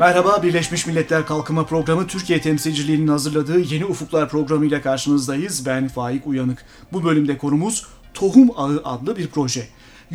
Merhaba, Birleşmiş Milletler Kalkınma Programı Türkiye temsilciliğinin hazırladığı Yeni Ufuklar programı ile karşınızdayız. Ben Faik Uyanık. Bu bölümde konumuz Tohum Ağı adlı bir proje.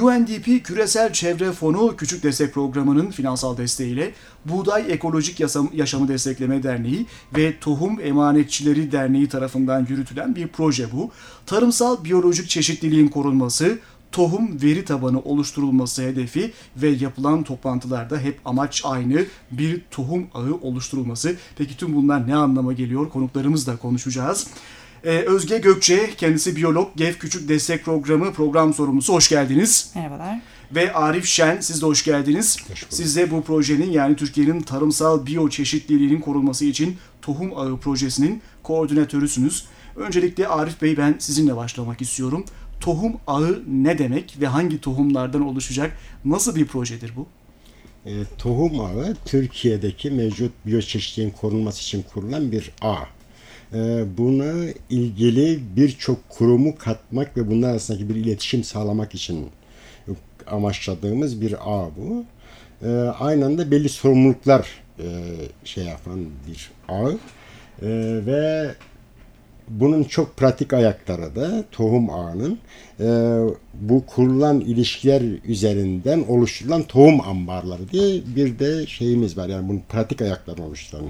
UNDP Küresel Çevre Fonu Küçük Destek Programı'nın finansal desteğiyle Buğday Ekolojik Yaşamı Destekleme Derneği ve Tohum Emanetçileri Derneği tarafından yürütülen bir proje bu. Tarımsal biyolojik çeşitliliğin korunması, tohum veri tabanı oluşturulması hedefi ve yapılan toplantılarda hep amaç aynı bir tohum ağı oluşturulması. Peki tüm bunlar ne anlama geliyor? Konuklarımızla konuşacağız. Ee, Özge Gökçe, kendisi biyolog, GEF Küçük Destek Programı program sorumlusu. Hoş geldiniz. Merhabalar. Ve Arif Şen, siz de hoş geldiniz. Siz de bu projenin yani Türkiye'nin tarımsal biyoçeşitliliğinin korunması için Tohum Ağı projesinin koordinatörüsünüz. Öncelikle Arif Bey ben sizinle başlamak istiyorum tohum ağı ne demek ve hangi tohumlardan oluşacak? Nasıl bir projedir bu? E, tohum ağı Türkiye'deki mevcut biyoçeşitliğin korunması için kurulan bir ağ. E, buna ilgili birçok kurumu katmak ve bunlar arasındaki bir iletişim sağlamak için amaçladığımız bir ağ bu. E, aynı anda belli sorumluluklar e, şey yapan bir ağ. E, ve bunun çok pratik ayakları da tohum ağının e, bu kurulan ilişkiler üzerinden oluşturulan tohum ambarları diye bir de şeyimiz var. Yani bunun pratik ayaklarını oluşturan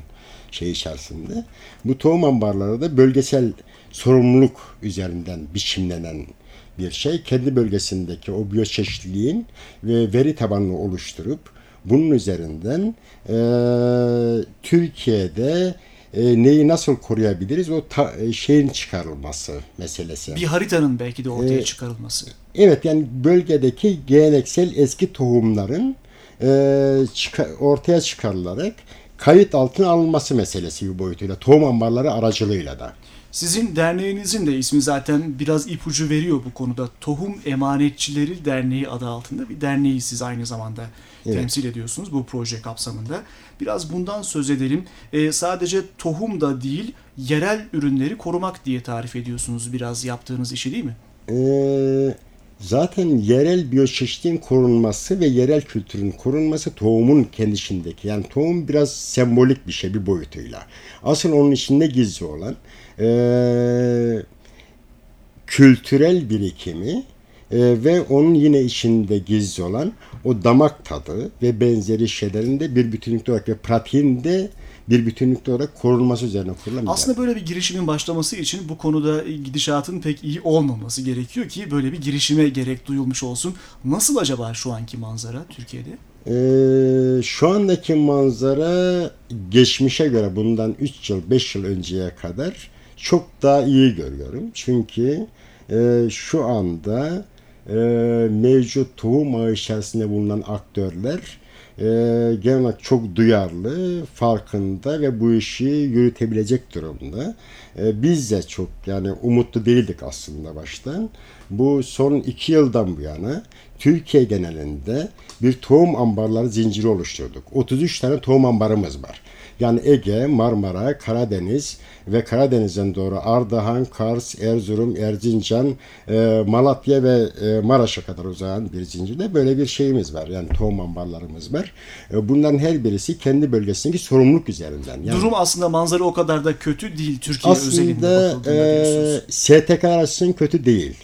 şey içerisinde. Bu tohum ambarları da bölgesel sorumluluk üzerinden biçimlenen bir şey. Kendi bölgesindeki o biyoçeşitliliğin ve veri tabanını oluşturup bunun üzerinden e, Türkiye'de e, neyi nasıl koruyabiliriz o ta, e, şeyin çıkarılması meselesi. Bir haritanın belki de ortaya e, çıkarılması. Evet yani bölgedeki geleneksel eski tohumların e, çıkar, ortaya çıkarılarak kayıt altına alınması meselesi bir boyutuyla tohum ambarları aracılığıyla da. Sizin derneğinizin de ismi zaten biraz ipucu veriyor bu konuda. Tohum Emanetçileri Derneği adı altında bir derneği siz aynı zamanda evet. temsil ediyorsunuz bu proje kapsamında. Biraz bundan söz edelim. Ee, sadece tohum da değil, yerel ürünleri korumak diye tarif ediyorsunuz biraz yaptığınız işi değil mi? Ee, zaten yerel biyoçeşitliğin korunması ve yerel kültürün korunması tohumun kendisindeki. Yani tohum biraz sembolik bir şey bir boyutuyla. Asıl onun içinde gizli olan e, kültürel birikimi e, ve onun yine içinde gizli olan o damak tadı ve benzeri şeylerin de bir bütünlükte olarak ve pratiğinde bir bütünlükte olarak korunması üzerine kurulan Aslında böyle bir girişimin başlaması için bu konuda gidişatın pek iyi olmaması gerekiyor ki böyle bir girişime gerek duyulmuş olsun. Nasıl acaba şu anki manzara Türkiye'de? Ee, şu andaki manzara geçmişe göre bundan 3 yıl 5 yıl önceye kadar çok daha iyi görüyorum. Çünkü e, şu anda e, mevcut tohum ağı içerisinde bulunan aktörler e, genel olarak çok duyarlı, farkında ve bu işi yürütebilecek durumda. E, biz de çok yani umutlu değildik aslında baştan. Bu son iki yıldan bu yana Türkiye genelinde bir tohum ambarları zinciri oluşturduk. 33 tane tohum ambarımız var. Yani Ege, Marmara, Karadeniz ve Karadeniz'den doğru Ardahan, Kars, Erzurum, Erzincan, e, Malatya ve e, Maraş'a kadar uzayan bir zincirde böyle bir şeyimiz var. Yani tohum ambarlarımız var. E, bunların her birisi kendi bölgesindeki sorumluluk üzerinden. Yani, Durum aslında manzara o kadar da kötü değil Türkiye aslında, özelinde e, STK açısından kötü değil.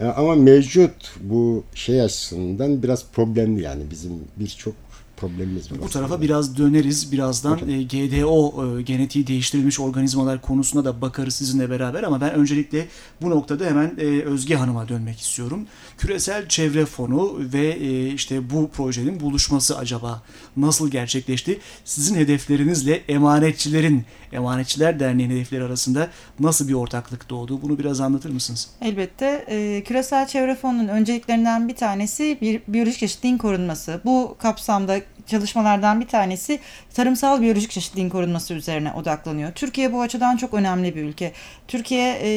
E, ama mevcut bu şey açısından biraz problemli yani bizim birçok problemimiz var. Bu tarafa biraz döneriz. Birazdan e, GDO e, genetiği değiştirilmiş organizmalar konusuna da bakarız sizinle beraber ama ben öncelikle bu noktada hemen e, Özge Hanım'a dönmek istiyorum. Küresel Çevre Fonu ve e, işte bu projenin buluşması acaba nasıl gerçekleşti? Sizin hedeflerinizle emanetçilerin, Emanetçiler Derneği'nin hedefleri arasında nasıl bir ortaklık doğdu? Bunu biraz anlatır mısınız? Elbette. E, Küresel Çevre Fonu'nun önceliklerinden bir tanesi bir biyolojik çeşitliliğin korunması. Bu kapsamda çalışmalardan bir tanesi tarımsal biyolojik çeşitliliğin korunması üzerine odaklanıyor. Türkiye bu açıdan çok önemli bir ülke. Türkiye e,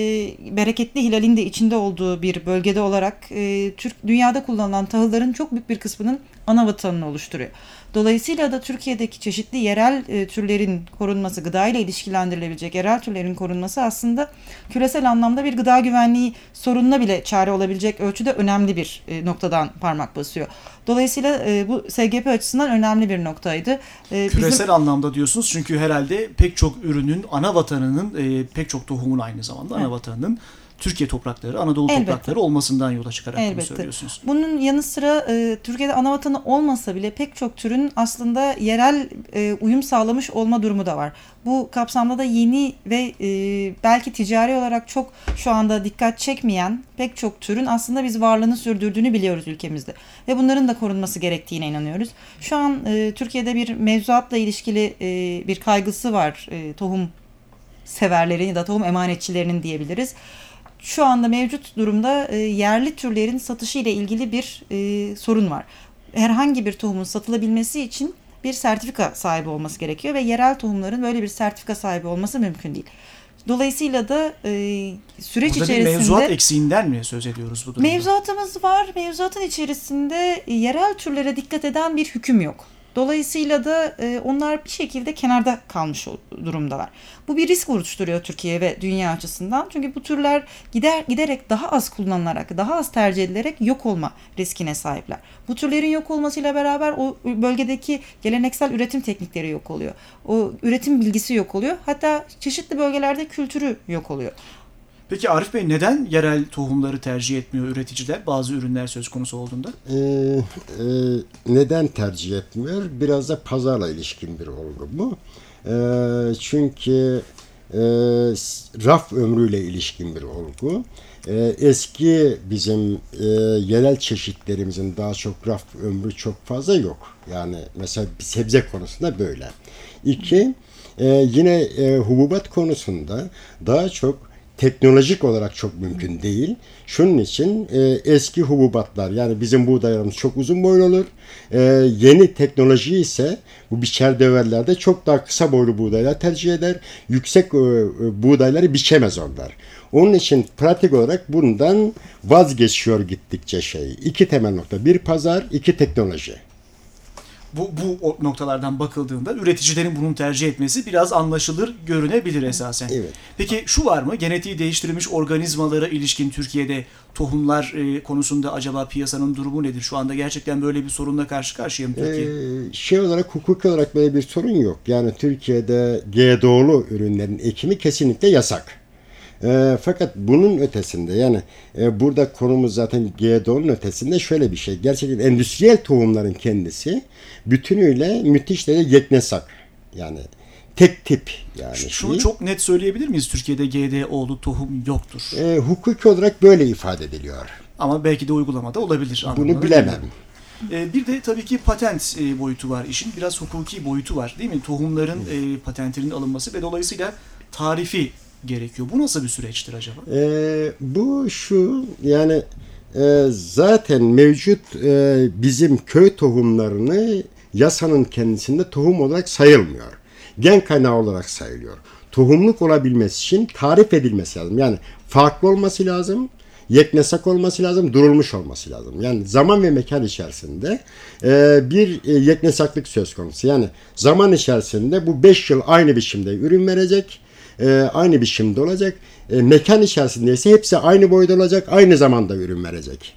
bereketli hilalin de içinde olduğu bir bölgede olarak e, Türk dünyada kullanılan tahılların çok büyük bir kısmının ana vatanını oluşturuyor. Dolayısıyla da Türkiye'deki çeşitli yerel e, türlerin korunması, gıda ile ilişkilendirilebilecek yerel türlerin korunması aslında küresel anlamda bir gıda güvenliği sorununa bile çare olabilecek ölçüde önemli bir e, noktadan parmak basıyor. Dolayısıyla e, bu SGP açısından önemli bir noktaydı. E, küresel bizim... anlamda diyorsunuz çünkü herhalde pek çok ürünün ana vatanının, e, pek çok tohumun aynı zamanda evet. ana vatanının Türkiye toprakları, Anadolu Elbette. toprakları olmasından yola çıkarak Elbette. bunu söylüyorsunuz. Bunun yanı sıra e, Türkiye'de ana vatanı olmasa bile pek çok türün aslında yerel e, uyum sağlamış olma durumu da var. Bu kapsamda da yeni ve e, belki ticari olarak çok şu anda dikkat çekmeyen pek çok türün aslında biz varlığını sürdürdüğünü biliyoruz ülkemizde. Ve bunların da korunması gerektiğine inanıyoruz. Şu an e, Türkiye'de bir mevzuatla ilişkili e, bir kaygısı var e, tohum severlerin ya da tohum emanetçilerinin diyebiliriz şu anda mevcut durumda e, yerli türlerin satışı ile ilgili bir e, sorun var. Herhangi bir tohumun satılabilmesi için bir sertifika sahibi olması gerekiyor ve yerel tohumların böyle bir sertifika sahibi olması mümkün değil. Dolayısıyla da e, süreç Burada içerisinde... mevzuat eksiğinden mi söz ediyoruz bu durumda? Mevzuatımız var. Mevzuatın içerisinde yerel türlere dikkat eden bir hüküm yok. Dolayısıyla da e, onlar bir şekilde kenarda kalmış durumdalar. Bu bir risk oluşturuyor Türkiye ve dünya açısından. Çünkü bu türler gider giderek daha az kullanılarak, daha az tercih edilerek yok olma riskine sahipler. Bu türlerin yok olmasıyla beraber o bölgedeki geleneksel üretim teknikleri yok oluyor. O üretim bilgisi yok oluyor. Hatta çeşitli bölgelerde kültürü yok oluyor. Peki Arif Bey neden yerel tohumları tercih etmiyor üreticiler bazı ürünler söz konusu olduğunda? Ee, e, neden tercih etmiyor? Biraz da pazarla ilişkin bir olgu bu. E, çünkü e, raf ömrüyle ilişkin bir olgu. E, eski bizim e, yerel çeşitlerimizin daha çok raf ömrü çok fazla yok. Yani mesela sebze konusunda böyle. İki, e, yine e, hububat konusunda daha çok teknolojik olarak çok mümkün değil. Şunun için e, eski hububatlar yani bizim buğdaylarımız çok uzun boylu olur. E, yeni teknoloji ise bu biçer döverlerde çok daha kısa boylu buğdaylar tercih eder. Yüksek e, buğdayları biçemez onlar. Onun için pratik olarak bundan vazgeçiyor gittikçe şey. İki temel nokta. Bir pazar, iki teknoloji bu, bu noktalardan bakıldığında üreticilerin bunun tercih etmesi biraz anlaşılır görünebilir esasen. Evet. Peki şu var mı? Genetiği değiştirilmiş organizmalara ilişkin Türkiye'de tohumlar e, konusunda acaba piyasanın durumu nedir? Şu anda gerçekten böyle bir sorunla karşı karşıya mı Türkiye? Ee, şey olarak hukuki olarak böyle bir sorun yok. Yani Türkiye'de GDO'lu ürünlerin ekimi kesinlikle yasak. E, fakat bunun ötesinde yani e, burada konumuz zaten GDO'nun ötesinde şöyle bir şey. Gerçekten endüstriyel tohumların kendisi bütünüyle müthiş derece yeknesak. Yani tek tip yani. Şunu şey. çok net söyleyebilir miyiz? Türkiye'de GDO'lu tohum yoktur. E, hukuki olarak böyle ifade ediliyor. Ama belki de uygulamada olabilir. Bunu bilemem. E, bir de tabii ki patent e, boyutu var işin. Biraz hukuki boyutu var değil mi? Tohumların e, patentinin alınması ve dolayısıyla tarifi gerekiyor. Bu nasıl bir süreçtir acaba? E, bu şu yani e, zaten mevcut e, bizim köy tohumlarını yasanın kendisinde tohum olarak sayılmıyor. Gen kaynağı olarak sayılıyor. Tohumluk olabilmesi için tarif edilmesi lazım. Yani farklı olması lazım yeknesak olması lazım, durulmuş olması lazım. Yani zaman ve mekan içerisinde e, bir e, yeknesaklık söz konusu. Yani zaman içerisinde bu 5 yıl aynı biçimde ürün verecek e, aynı biçimde olacak. E, mekan içerisinde ise hepsi aynı boyda olacak, aynı zamanda ürün verecek.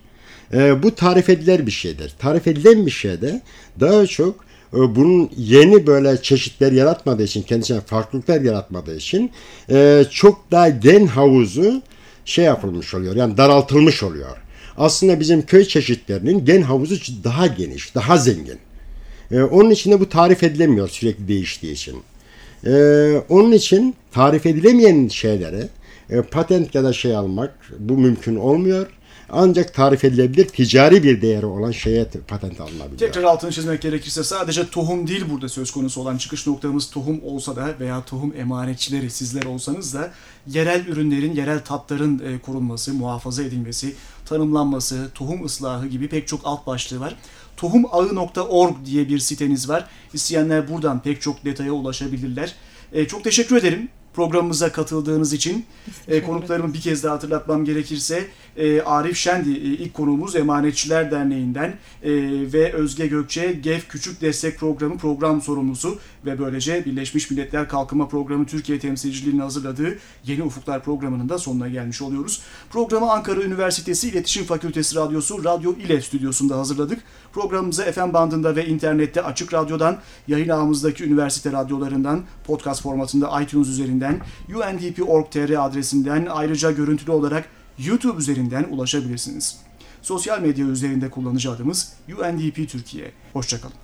E, bu tarif edilir bir şeydir. Tarif edilen bir şeyde daha çok e, bunun yeni böyle çeşitler yaratmadığı için, kendisine farklılıklar yaratmadığı için e, çok daha gen havuzu şey yapılmış oluyor. Yani daraltılmış oluyor. Aslında bizim köy çeşitlerinin gen havuzu daha geniş, daha zengin. Ee, onun için de bu tarif edilemiyor sürekli değiştiği için. Ee, onun için tarif edilemeyen şeylere e, patent ya da şey almak bu mümkün olmuyor. Ancak tarif edilebilir ticari bir değeri olan şeye patent alınabiliyor. Tekrar altını çizmek gerekirse sadece tohum değil burada söz konusu olan çıkış noktamız tohum olsa da veya tohum emanetçileri sizler olsanız da yerel ürünlerin, yerel tatların e, korunması, muhafaza edilmesi, tanımlanması, tohum ıslahı gibi pek çok alt başlığı var. Tohumağı.org diye bir siteniz var. İsteyenler buradan pek çok detaya ulaşabilirler. E, çok teşekkür ederim programımıza katıldığınız için. E, konuklarımı bir kez daha hatırlatmam gerekirse e, Arif Şendi e, ilk konuğumuz Emanetçiler Derneği'nden e, ve Özge Gökçe GEF Küçük Destek Programı program sorumlusu ve böylece Birleşmiş Milletler Kalkınma Programı Türkiye temsilciliğinin hazırladığı Yeni Ufuklar programının da sonuna gelmiş oluyoruz. Programı Ankara Üniversitesi İletişim Fakültesi Radyosu Radyo İLE stüdyosunda hazırladık. Programımızı FM bandında ve internette Açık Radyo'dan, yayın ağımızdaki üniversite radyolarından, podcast formatında iTunes üzerinden, undp.org.tr adresinden ayrıca görüntülü olarak YouTube üzerinden ulaşabilirsiniz. Sosyal medya üzerinde kullanıcı adımız UNDP Türkiye. Hoşçakalın.